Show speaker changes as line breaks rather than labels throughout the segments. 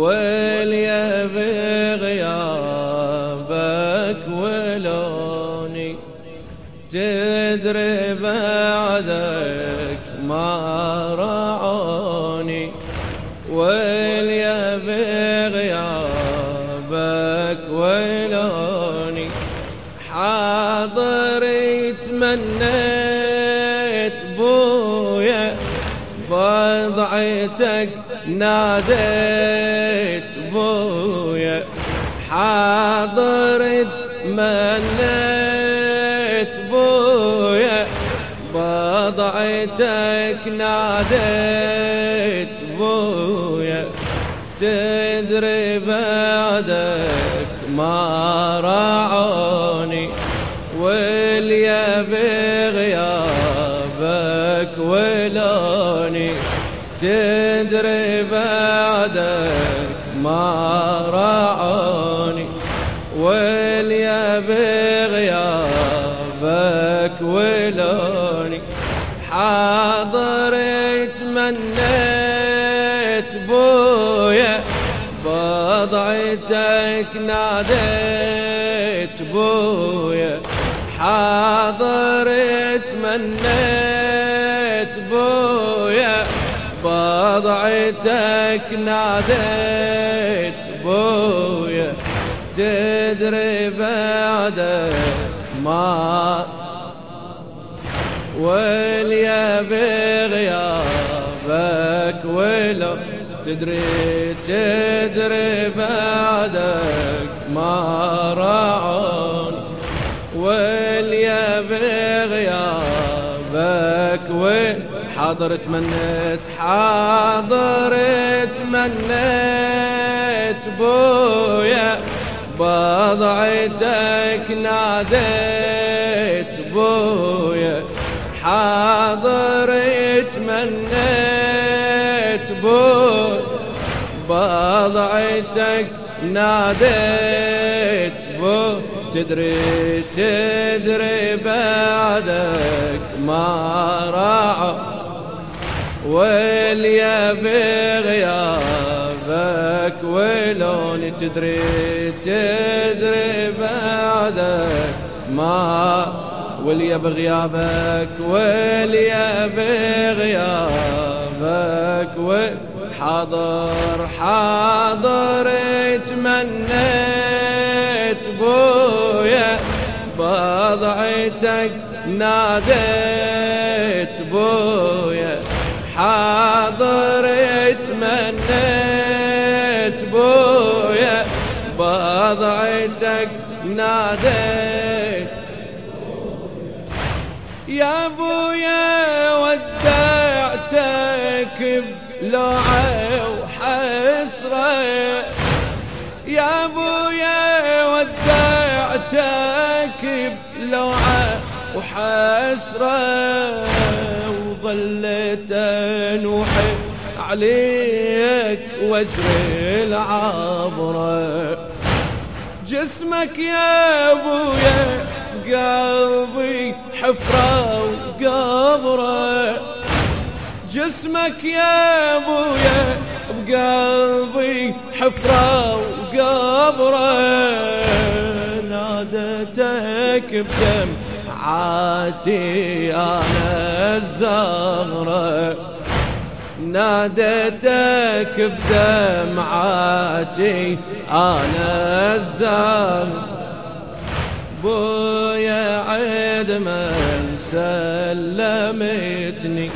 واليا بغيابك ولوني تدري بعدك ما رعوني واليا بغيابك ولوني حاضر تمنيت بويا بضعتك ناديت حاضر تمنيت بويا بضعتك ناديت بويا. تدري بعدك ما راعوني واليا بغيابك ولوني. تدري بعدك ما راعوني. بضعتك ناديت بويا حاضر تمنيت بويا بضعتك ناديت بويا تدري بعدك ما واليا بغيابك ولو تدري تدري بعدك ما رعون واليا بغيابك وين حاضر تمنيت حاضر تمنيت بويا بضعتك ناديت بويا حاضر تمنيت بضعتك ناديت بو تدري تدري بعدك ما راعوا واليا بغيابك ولون تدري تدري بعدك ما واليا بغيابك واليا بغيابك وحاضر حاضر تمنيت بويا بضعتك ناديت بويا. حاضر تمنيت بويا بضعتك ناديت. يا بويا ودعتك بلوعة وحسرة. يا بويا ودعتك بلوعة وحسرة وظلت انوحي عليك واجري العبرة جسمك يا أبويا قلبي حفرة وقبرة جسمك يا أبويا بقلبي حفرة وقبرة. نادتك بدم عاتي أنا الزغرة نادتك بدمعاتي أنا الزغرة بويا عيد من سلمتني.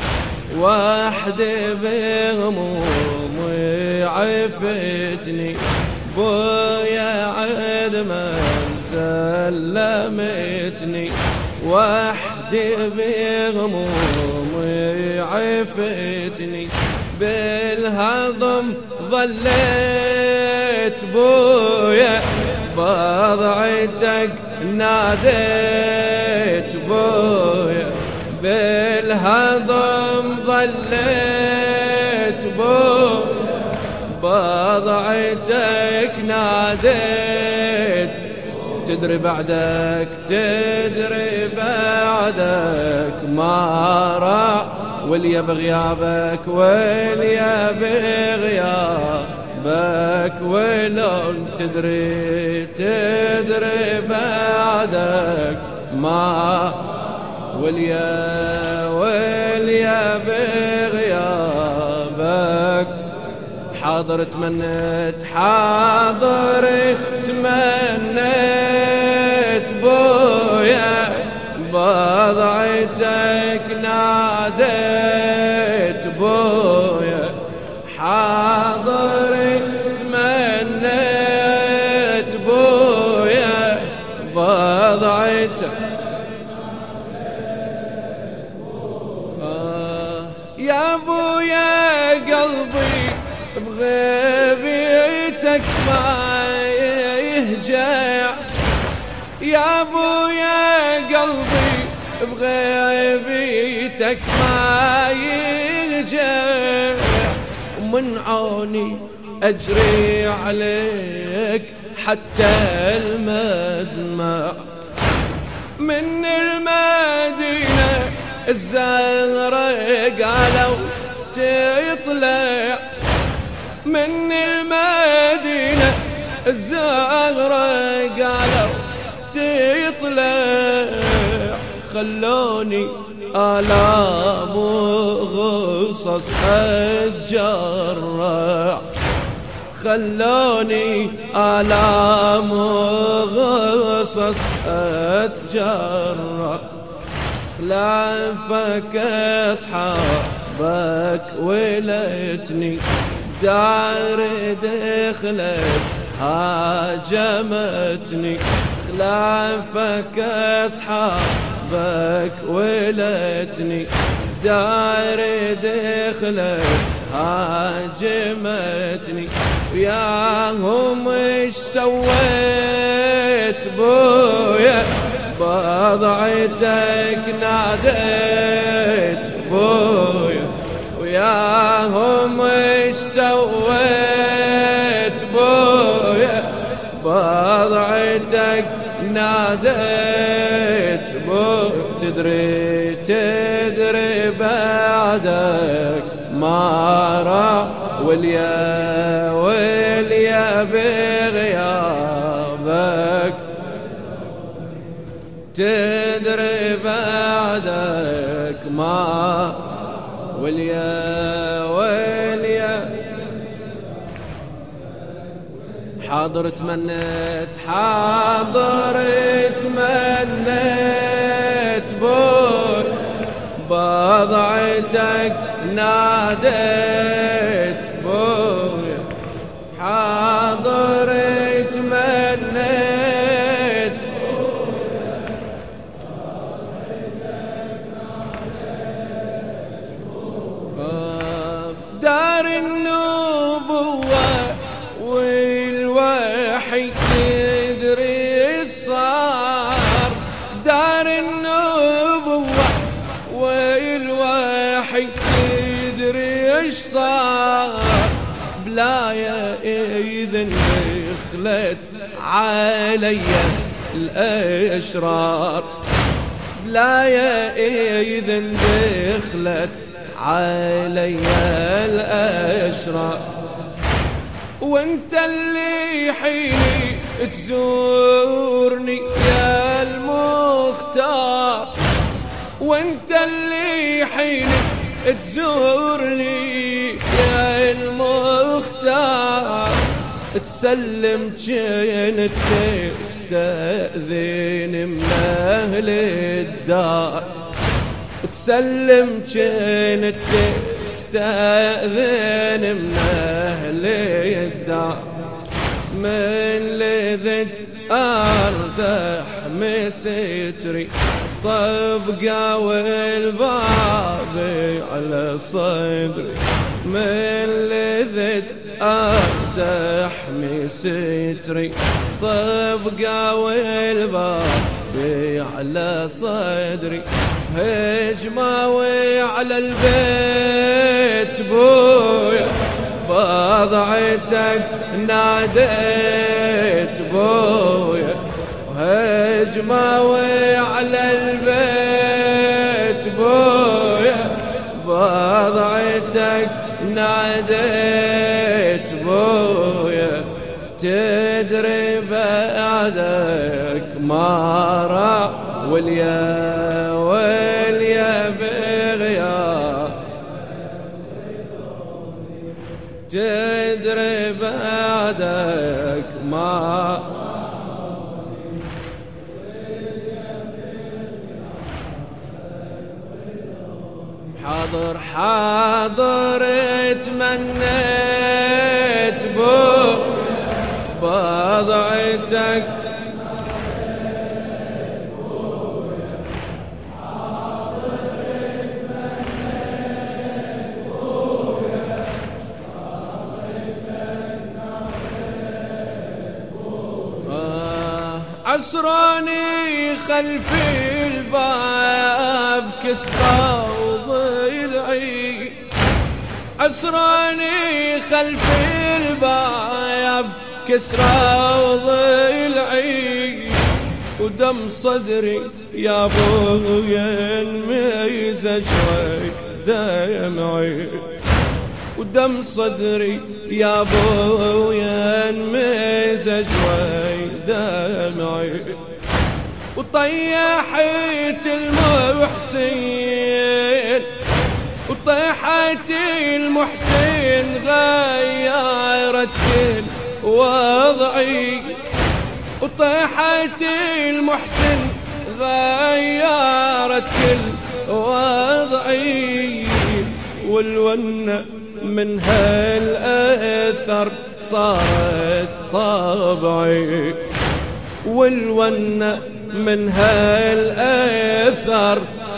وحدي بهمومي عفتني بويا عيد من سلمتني. وحدي بهمومي عفتني بالهضم ظليت بويا. بضعتك ناديت بويا. بالهضم ظليت بويا بضعتك ناديت. تدري بعدك تدري بعدك. ما راح واليا بغيابك واليا بغيابك. ولون تدري تدري بعدك. ما وليا وليا بغيابك حاضر تمنيت حاضر تمنيت بويا. بضعتك ناديت بويا. حاضر تمنيت بويا. بضعتك يا بويا قلبي بغيبيتك ما يهجع. يا بويا قلبي بغيبيتك ما يهجع. ومن عوني أجري عليك حتى المدمع. من المدينة الزهرة قالوا تطلع من المدينة. الزهرة قالوا تطلع. خلوني آلام وغصص أتجرع. خلوني آلام وغصص أتجرع. خلافك أصحابك ولتني دار دخلت هاجمتني. خلافك أصحابك ولتني دار دخلت هاجمتني. وياهم إيش سويت بويا؟ بضعتك ناديت بويا وياهم إيش سويت بويا؟ بضعتك ناديت بويا. تدري تدري بعدك ما راح واليا واليا بغيابك تدري بعدك ما واليا واليا حاضر تمنيت حاضر تمنيت بوي بضعتك ناديت. النبوة والوحي تدري صار. دار النبوة والوحي تدري إيش صار. بلايا اذن دخلت علي الأشرار. بلايا اذن دخلت علي الاشرار وأنت اللي حيني تزورني يا المختار. وأنت اللي حيني تزورني يا المختار. تسلم كنت تستأذن من أهل الدار. تسلم كنت تستأذن من أهل الدار. من لذت أردح مستري طبقة والباب على صدري. من لذت أردح مستري طبقة والباب على صدري. هجمة على البيت بويا. بضعتك ناديت بويا. هجمة على البيت بويا. بضعتك ناديت بويا. تدري بعدك ما راح واليا حاضر تمنيت بو عسراني خلفي الباب كسرى وضلعي. عسراني خلفي الباب كسرى وضلعي. ودم صدري يا ابويا انميز شوي دمعي ودم صدري يا ابويا انميز شوي دمعي وطيحت المحسن وطيحت المحسن غيرت وضعي. وطيحت المحسن غيرت كل وضعي. والونة من هالأثر صارت طبعي. والونة من هالأثر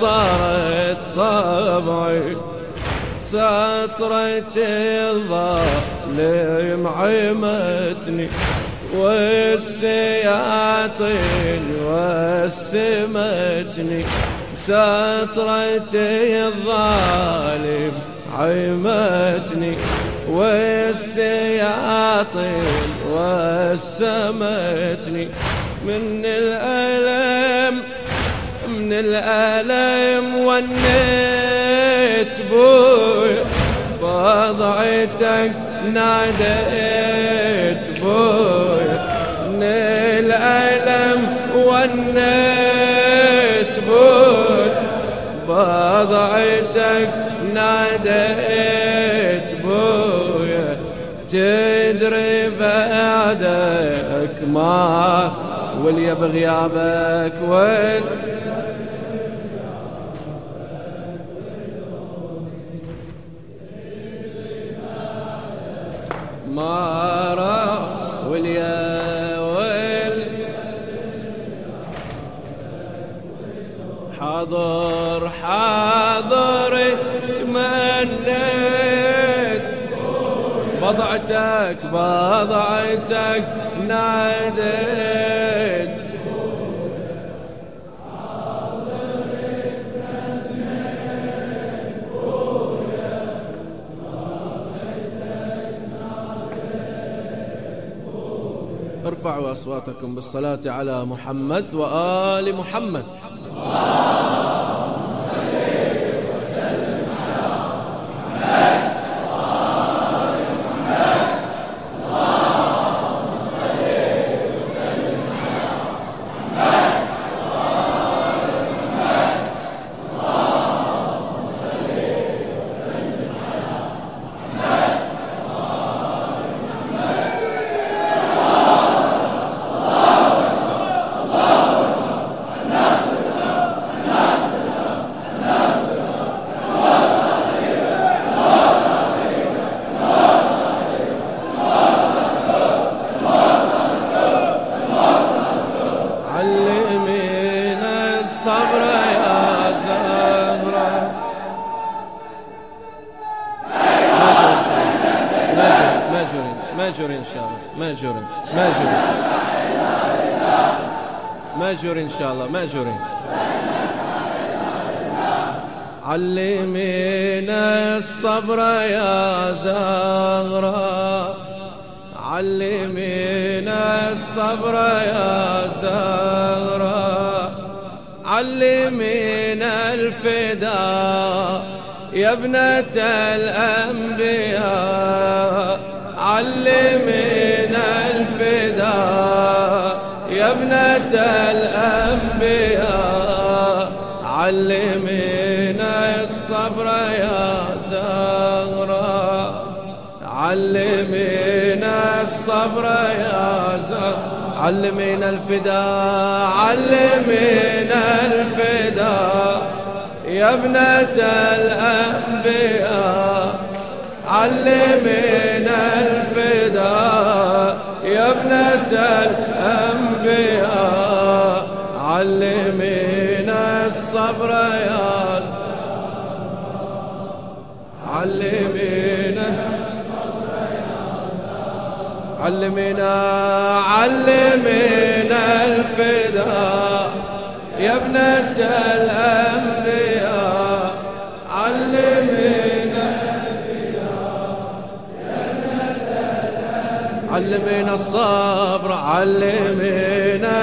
صارت طبعي سطرة الظالم عمتني والسياطين وسمتني. سطرة الظالم عمتني والسياطين وسمتني. من الألم من الألم ونيت بوي. بضعتك ناديت بوي. من الألم ونيت بوي. بضعتك ناديت بويا تدري بعدك ما واليا بغيابك وين؟ ما راح واليا ويل؟ حاضر. بضعتك بضعتك ناديت. ارفعوا أصواتكم بالصلاة على محمد وآل محمد. ما جري إن شاء الله ما جري علمينا الصبر يا زهرة. علمينا الصبر يا زهرة. علمينا الفداء يا ابنة الأنبياء. علمينا الفداء أبنة الأنبياء علمينا الصبر يا زهرة. علمينا الصبر يا زهرة. علمينا الفداء علمينا الفداء يا أبنة الأنبياء علمينا الفداء يا ابنة الأنبياء علمينا الصبر يا علمينا علمنا علمنا الفداء. يا ابنة الأنبياء علمنا الصبر علمنا